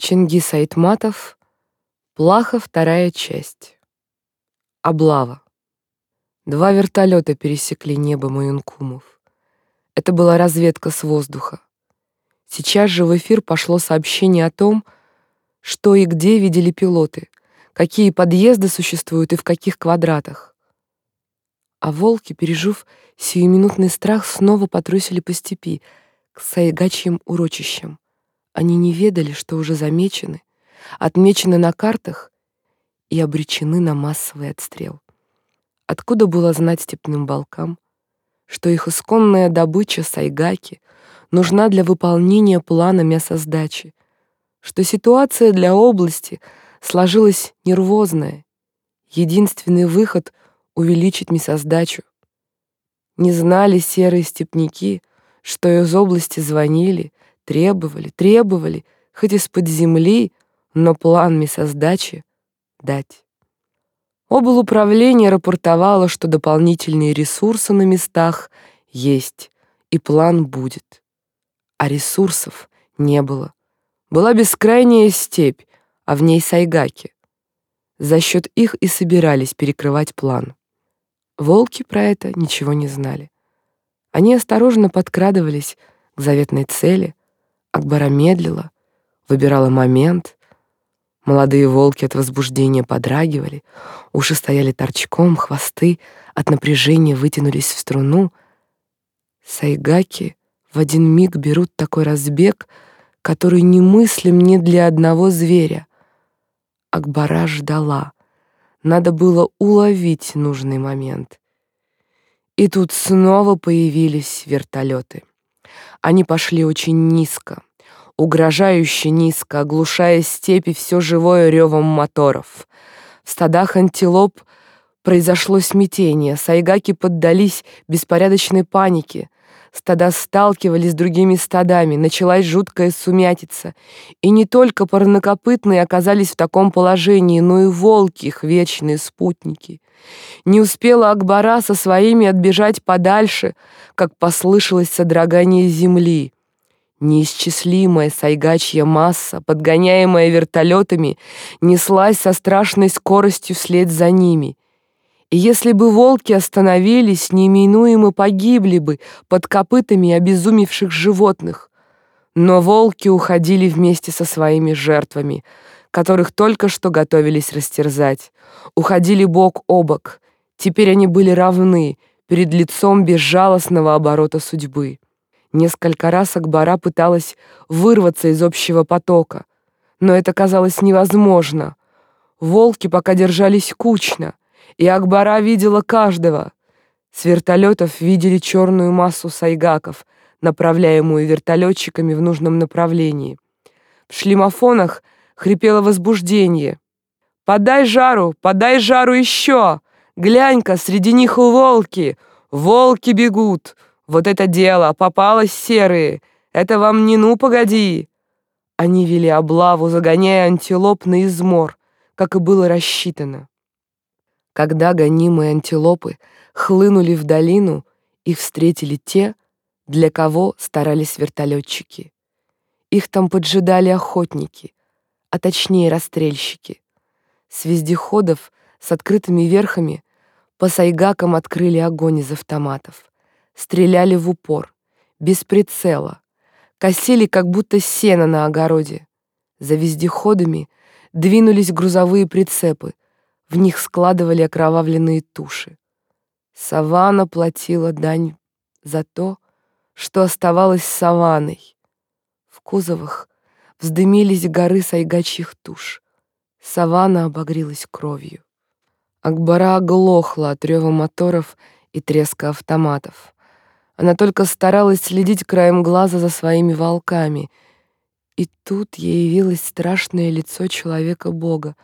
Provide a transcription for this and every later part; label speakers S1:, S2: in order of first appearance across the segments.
S1: Чингис Айтматов, Плаха, вторая часть. Облава. Два вертолета пересекли небо Маюнкумов. Это была разведка с воздуха. Сейчас же в эфир пошло сообщение о том, что и где видели пилоты, какие подъезды существуют и в каких квадратах. А волки, пережив сиюминутный страх, снова потрусили по степи, к сайгачьим урочищам. Они не ведали, что уже замечены, отмечены на картах и обречены на массовый отстрел. Откуда было знать степным волкам, что их исконная добыча сайгаки нужна для выполнения плана мясоздачи, что ситуация для области сложилась нервозная, единственный выход — увеличить мясоздачу. Не знали серые степняки, что из области звонили, Требовали, требовали, хоть из-под земли, но план мясоздачи дать. Облуправление рапортовало, что дополнительные ресурсы на местах есть, и план будет. А ресурсов не было. Была бескрайняя степь, а в ней сайгаки. За счет их и собирались перекрывать план. Волки про это ничего не знали. Они осторожно подкрадывались к заветной цели, Акбара медлила, выбирала момент. Молодые волки от возбуждения подрагивали, уши стояли торчком, хвосты от напряжения вытянулись в струну. Сайгаки в один миг берут такой разбег, который немыслим ни для одного зверя. Акбара ждала. Надо было уловить нужный момент. И тут снова появились вертолеты. Они пошли очень низко, угрожающе низко, оглушая степи все живое ревом моторов. В стадах антилоп произошло смятение, сайгаки поддались беспорядочной панике. Стада сталкивались с другими стадами, началась жуткая сумятица. И не только парнокопытные оказались в таком положении, но и волки, их вечные спутники. Не успела Акбара со своими отбежать подальше, как послышалось содрогание земли. Неисчислимая сайгачья масса, подгоняемая вертолетами, неслась со страшной скоростью вслед за ними. И если бы волки остановились, неминуемо погибли бы под копытами обезумевших животных. Но волки уходили вместе со своими жертвами, которых только что готовились растерзать. Уходили бок о бок. Теперь они были равны перед лицом безжалостного оборота судьбы. Несколько раз Акбара пыталась вырваться из общего потока, но это казалось невозможно. Волки пока держались кучно, и Акбара видела каждого. С вертолетов видели черную массу сайгаков, направляемую вертолетчиками в нужном направлении. В шлемофонах хрипело возбуждение. «Подай жару! Подай жару еще! Глянь-ка, среди них волки! Волки бегут! Вот это дело, попалось серые. Это вам не ну погоди. Они вели облаву, загоняя антилоп на измор, как и было рассчитано. Когда гонимые антилопы хлынули в долину, их встретили те, для кого старались вертолетчики. Их там поджидали охотники, а точнее расстрельщики. С вездеходов с открытыми верхами по сайгакам открыли огонь из автоматов стреляли в упор, без прицела, косили как будто сено на огороде. За вездеходами двинулись грузовые прицепы, в них складывали окровавленные туши. Савана платила дань за то, что оставалось саваной. В кузовах вздымились горы сайгачьих туш. Савана обогрелась кровью. Акбара оглохла от рева моторов и треска автоматов. Она только старалась следить краем глаза за своими волками. И тут ей явилось страшное лицо человека-бога.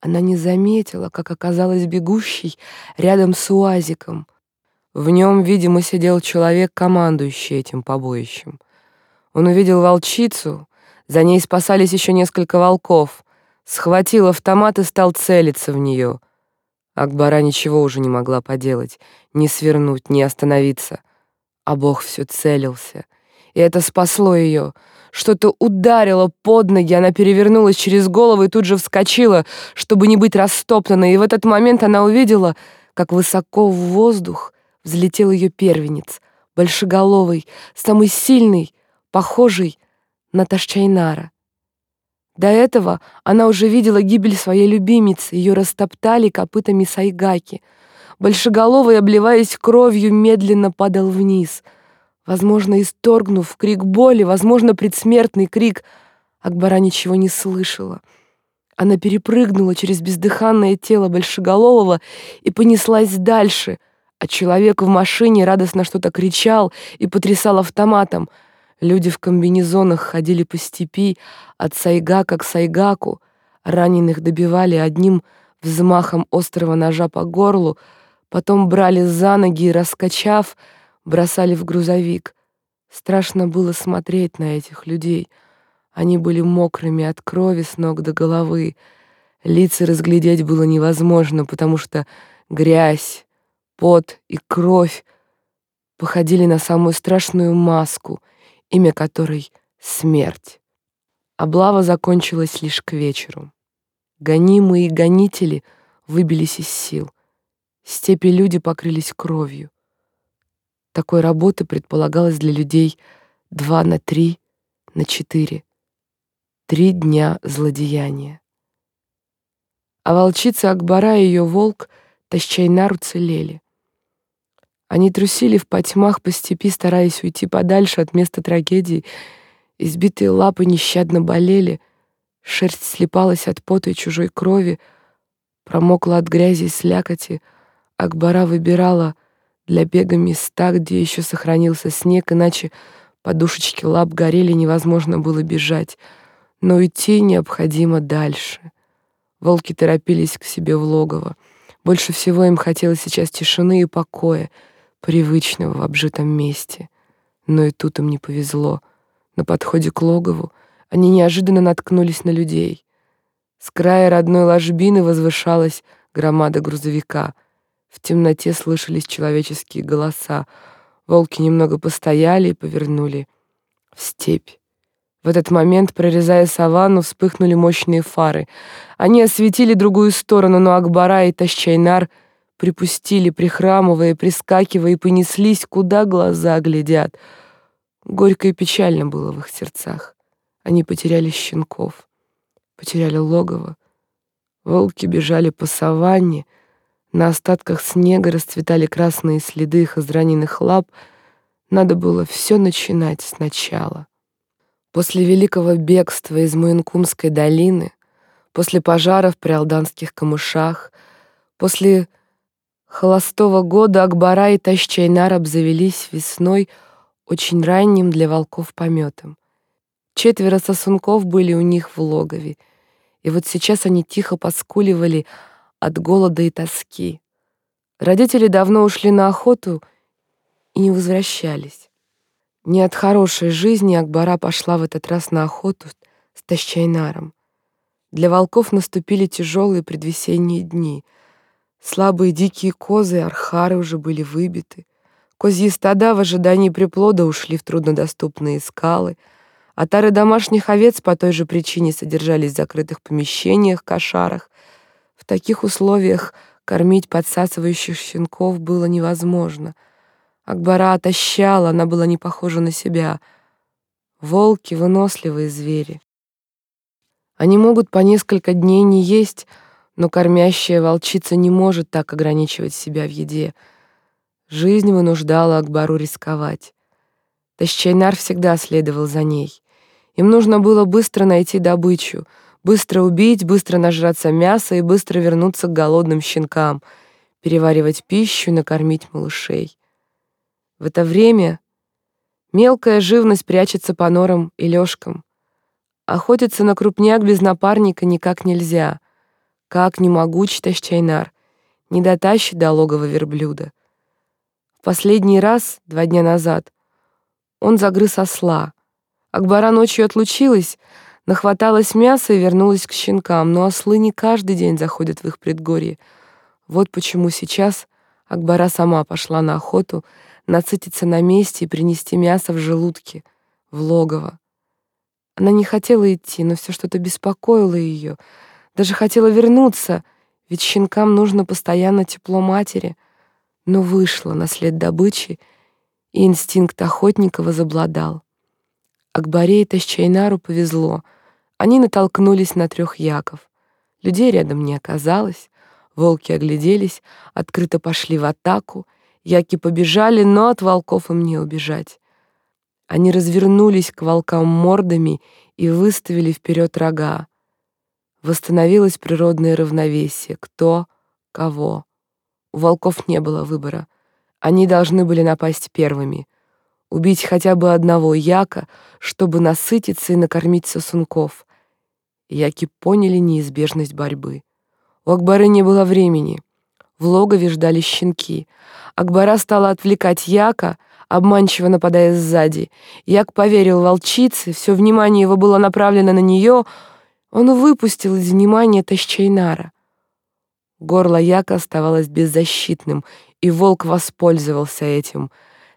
S1: Она не заметила, как оказалась бегущей рядом с уазиком. В нем, видимо, сидел человек, командующий этим побоищем. Он увидел волчицу, за ней спасались еще несколько волков, схватил автомат и стал целиться в нее. Акбара ничего уже не могла поделать, ни свернуть, ни остановиться — а Бог все целился. И это спасло ее, Что-то ударило под ноги, она перевернулась через голову и тут же вскочила, чтобы не быть растоптанной. И в этот момент она увидела, как высоко в воздух взлетел ее первенец, большеголовый, самый сильный, похожий на Ташчайнара. До этого она уже видела гибель своей любимицы, ее растоптали копытами сайгаки. Большеголовый, обливаясь кровью, медленно падал вниз. Возможно, исторгнув крик боли, возможно, предсмертный крик, Акбара ничего не слышала. Она перепрыгнула через бездыханное тело Большеголового и понеслась дальше, а человек в машине радостно что-то кричал и потрясал автоматом — Люди в комбинезонах ходили по степи от сайгака к сайгаку, раненых добивали одним взмахом острого ножа по горлу, потом брали за ноги и, раскачав, бросали в грузовик. Страшно было смотреть на этих людей. Они были мокрыми от крови с ног до головы. Лица разглядеть было невозможно, потому что грязь, пот и кровь походили на самую страшную маску — имя которой — смерть. Облава закончилась лишь к вечеру. Гонимые гонители выбились из сил. Степи люди покрылись кровью. Такой работы предполагалось для людей два на три, на четыре. Три дня злодеяния. А волчица Акбара и ее волк Тащайнар уцелели. Они трусили в потьмах по степи, стараясь уйти подальше от места трагедии. Избитые лапы нещадно болели, шерсть слепалась от пота и чужой крови, промокла от грязи и слякоти. Акбара выбирала для бега места, где еще сохранился снег, иначе подушечки лап горели, невозможно было бежать. Но идти необходимо дальше. Волки торопились к себе в логово. Больше всего им хотелось сейчас тишины и покоя — привычного в обжитом месте. Но и тут им не повезло. На подходе к логову они неожиданно наткнулись на людей. С края родной ложбины возвышалась громада грузовика. В темноте слышались человеческие голоса. Волки немного постояли и повернули в степь. В этот момент, прорезая саванну, вспыхнули мощные фары. Они осветили другую сторону, но Акбара и Тащайнар — припустили, прихрамывая, прискакивая, и понеслись, куда глаза глядят. Горько и печально было в их сердцах. Они потеряли щенков, потеряли логово. Волки бежали по саванне, на остатках снега расцветали красные следы их израненных лап. Надо было все начинать сначала. После великого бегства из Муинкумской долины, после пожаров при Алданских камышах, после холостого года Акбара и Тащайнар обзавелись весной очень ранним для волков пометом. Четверо сосунков были у них в логове, и вот сейчас они тихо поскуливали от голода и тоски. Родители давно ушли на охоту и не возвращались. Не от хорошей жизни Акбара пошла в этот раз на охоту с Тащайнаром. Для волков наступили тяжелые предвесенние дни — Слабые дикие козы и архары уже были выбиты. Козьи стада в ожидании приплода ушли в труднодоступные скалы. Отары домашних овец по той же причине содержались в закрытых помещениях, кошарах. В таких условиях кормить подсасывающих щенков было невозможно. Акбара отощала, она была не похожа на себя. Волки — выносливые звери. Они могут по несколько дней не есть, но кормящая волчица не может так ограничивать себя в еде. Жизнь вынуждала Акбару рисковать. Тащайнар всегда следовал за ней. Им нужно было быстро найти добычу, быстро убить, быстро нажраться мяса и быстро вернуться к голодным щенкам, переваривать пищу, накормить малышей. В это время мелкая живность прячется по норам и лёжкам. Охотиться на крупняк без напарника никак нельзя — как не могуч Тащайнар, не дотащит до логова верблюда. В последний раз, два дня назад, он загрыз осла. Акбара ночью отлучилась, нахваталась мяса и вернулась к щенкам, но ослы не каждый день заходят в их предгорье. Вот почему сейчас Акбара сама пошла на охоту, насытиться на месте и принести мясо в желудке, в логово. Она не хотела идти, но все что-то беспокоило ее. Даже хотела вернуться, ведь щенкам нужно постоянно тепло матери. Но вышла на след добычи, и инстинкт охотника возобладал. Акбаре и Тащайнару повезло. Они натолкнулись на трех яков. Людей рядом не оказалось. Волки огляделись, открыто пошли в атаку. Яки побежали, но от волков им не убежать. Они развернулись к волкам мордами и выставили вперед рога. Восстановилось природное равновесие. Кто? Кого? У волков не было выбора. Они должны были напасть первыми. Убить хотя бы одного яка, чтобы насытиться и накормить сосунков. Яки поняли неизбежность борьбы. У Акбары не было времени. В логове ждали щенки. Акбара стала отвлекать Яка, обманчиво нападая сзади. Як поверил волчице, все внимание его было направлено на нее. Он выпустил из внимания Тащайнара. Горло Яка оставалось беззащитным, и волк воспользовался этим.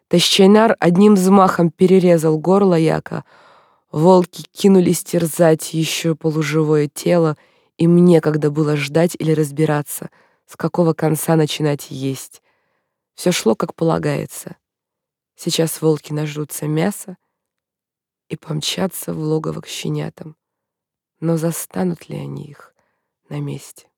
S1: Тащайнар одним взмахом перерезал горло Яка. Волки кинулись терзать еще полуживое тело, им некогда было ждать или разбираться, с какого конца начинать есть. Все шло как полагается. Сейчас волки нажрутся мяса и помчатся в логово к щенятам. Но застанут ли они их на месте?